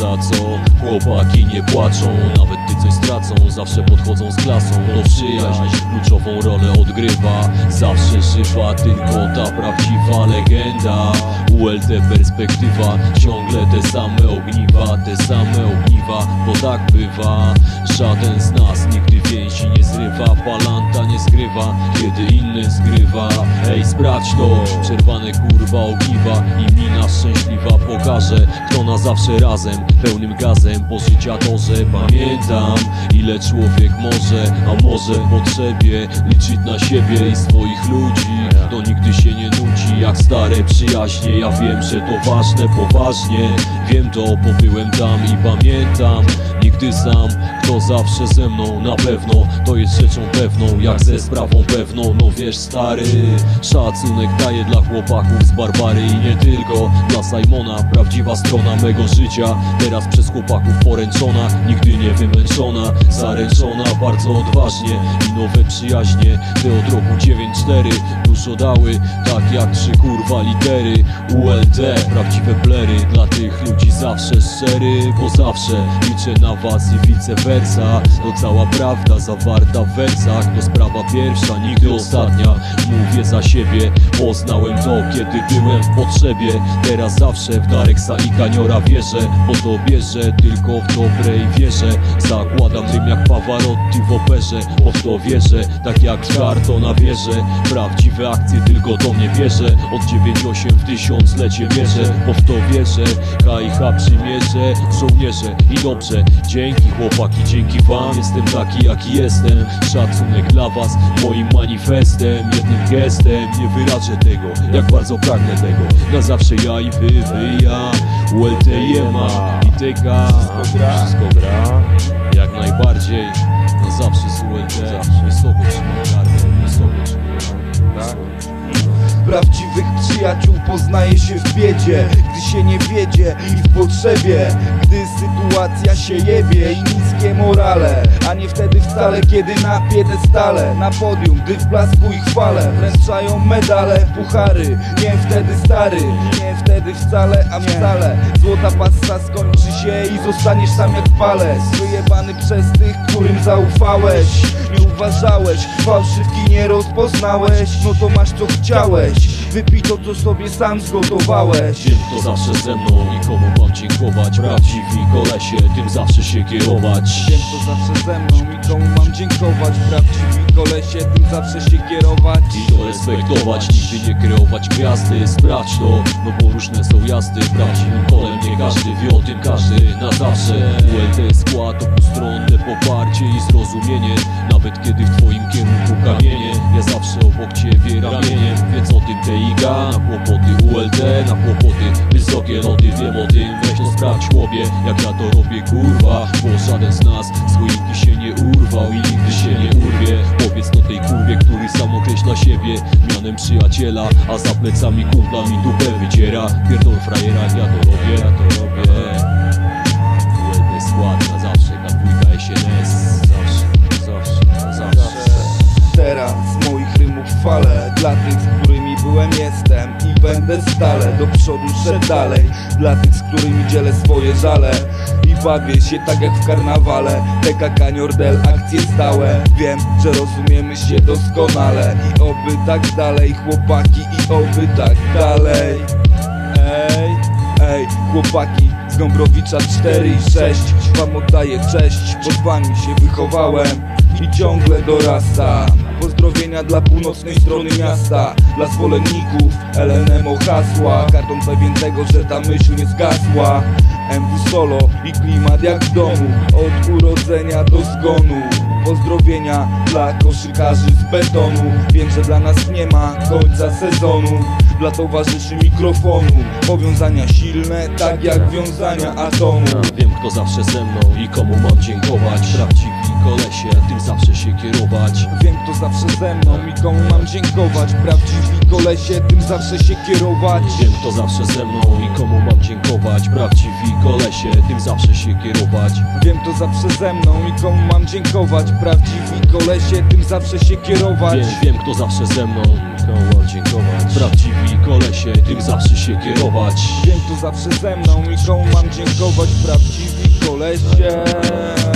za co? Chłopaki nie płaczą, nawet stracą Zawsze podchodzą z klasą, to przyjaźń Kluczową rolę odgrywa. Zawsze żywa, tylko ta prawdziwa legenda. ULT perspektywa, ciągle te same ogniwa Te same ogniwa, bo tak bywa. Żaden z nas nigdy więzi nie zrywa Palanta nie skrywa, kiedy inny zgrywa. Ej, sprawdź to, przerwane kurwa ogniwa I mina szczęśliwa pokaże Kto na zawsze razem, pełnym gazem Po życia torze Pamiętam, ile człowiek może A może w potrzebie liczyć na siebie i swoich ludzi. To nigdy się nie nudzi jak stare przyjaźnie. Ja wiem, że to ważne, poważnie. Wiem to, bo byłem tam i pamiętam. Nigdy sam, kto zawsze ze mną Na pewno, to jest rzeczą pewną Jak ze sprawą pewną, no wiesz stary Szacunek daję dla chłopaków z Barbary I nie tylko, dla Simona Prawdziwa strona mego życia. Teraz przez chłopaków poręczona Nigdy nie wymęczona Zaręczona bardzo odważnie I nowe przyjaźnie. Te od roku 9-4 Dużo dały, tak jak trzy kurwa litery. ULD, prawdziwe plery Dla tych ludzi zawsze szczery Bo zawsze liczę na was i vice versa. To cała prawda zawarta w wersach To sprawa pierwsza, nigdy ostatnia. Mówię za siebie, poznałem to kiedy byłem w potrzebie. Teraz zawsze w Dareksa i Kaniora wierzę Bo to bierze tylko w dobrej wierze Zakładam rym jak Pavarotti w operze Bo w to wierzę, tak jak w kartona wierzę Prawdziwe akcje tylko do mnie bierze Od 9-8 w tysiąclecie mierzę. Bo w to wierzę, KIH przymierze Żołnierze i dobrze, dzięki chłopaki, dzięki wam. Jestem taki jaki jestem. Szacunek dla was, moim manifestem. Jednym gestem, nie wyrażę tego Jak bardzo pragnę tego. Na zawsze ja i wy, wy ja. ULT ma i TK. Wszystko gra. Jak najbardziej. Na zawsze z ULT Wysoko trzymam przyjaciół poznaje się w biedzie Gdy się nie wiedzie i w potrzebie Gdy sytuacja się jebie i niskie morale A nie wtedy wcale, kiedy na piedestale Na podium, gdy w blasku i chwale Wręczają medale, puchary Nie wtedy stary, nie wtedy wcale, a wcale. Złota passa skończy się i zostaniesz sam jak palec Wyjebany przez tych, którym zaufałeś uważałeś, fałszywki nie rozpoznałeś. No to masz co chciałeś. Wypij to co sobie sam zgotowałeś. Wiem kto zawsze ze mną i komu mam dziękować. Prawdziwi kolesie, tym zawsze się kierować. Wiem to zawsze ze mną i komu mam dziękować. Prawdziwi kolesie, tym zawsze się kierować. I to respektować, nigdy nie kreować gwiazdy. Sprawdź to, no bo różne są jazdy. Prawdziwym kolem nie każdy wie o tym każdy na zawsze. ULT skład, obustronne i zrozumienie. Nawet kiedy w twoim kierunku kamienie Ja zawsze obok ciebie ramieniem Więc o tym TIG, na kłopoty ULT Na kłopoty, wysokie loty. Wiem o tym, weź to sprawdź chłopie Jak ja to robię kurwa. Bo żaden z nas z się nie urwał I nigdy się nie urwie. Powiedz to tej kurwie, który sam określa siebie Mianem przyjaciela, a za plecami kumpla mi dupę wyciera. Pierdol frajera, ja to robię, ja to robię. Skład na zawsze, K2 SNS Teraz z moich rymów fale Dla tych, z którymi byłem, jestem I będę stale. Do przodu szedł dalej. Dla tych, z którymi dzielę swoje żale. I bawię się tak jak w karnawale. TKK Niordel, akcje stałe. Wiem, że rozumiemy się doskonale. I oby tak dalej, chłopaki I oby tak dalej. Ej, ej, chłopaki z Gąbrowicza 4 i 6 Wam oddaję cześć, pod wami się wychowałem. I ciągle dorasta Pozdrowienia dla północnej strony miasta Dla zwolenników LNMO hasła Karton pewien tego, że ta myśl nie zgasła. MW solo i klimat jak w domu Od urodzenia do zgonu. Pozdrowienia dla koszykarzy z betonu. Wiem, że dla nas nie ma końca sezonu. Dla towarzyszy mikrofonu Powiązania silne, tak jak wiązania atomu. Wiem kto zawsze ze mną i komu mam dziękować. Prawdziwi kolesie, tym zawsze się kierować. Wiem kto zawsze ze mną i komu mam dziękować. Prawdziwi kolesie, tym zawsze się kierować. Wiem kto zawsze ze mną i komu mam dziękować. Prawdziwi kolesie, tym zawsze się kierować. Wiem kto zawsze ze mną i komu mam dziękować. Prawdziwi kolesie, tym zawsze się kierować. Wiem, wiem kto zawsze ze mną komu mam dziękować. Prawdziwi kolesie, tym zawsze się kierować. Wiem kto zawsze ze mną i komu mam dziękować. Prawdziwi kolesie.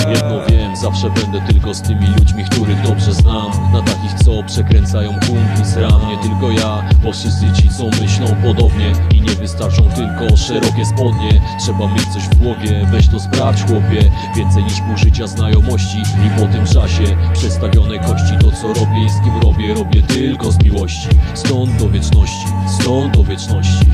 Jedno wiem, zawsze będę tylko z tymi ludźmi, których dobrze znam. Na takich, co przekręcają kumpli z ram. Nie tylko ja, bo wszyscy ci, co myślą podobnie I nie wystarczą tylko szerokie spodnie. Trzeba mieć coś w głowie, weź to sprawdź chłopie. Więcej niż pół życia znajomości I po tym czasie przestawione kości To co robię i z kim robię, robię tylko z miłości. Stąd do wieczności, stąd do wieczności